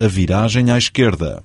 A viragem à esquerda.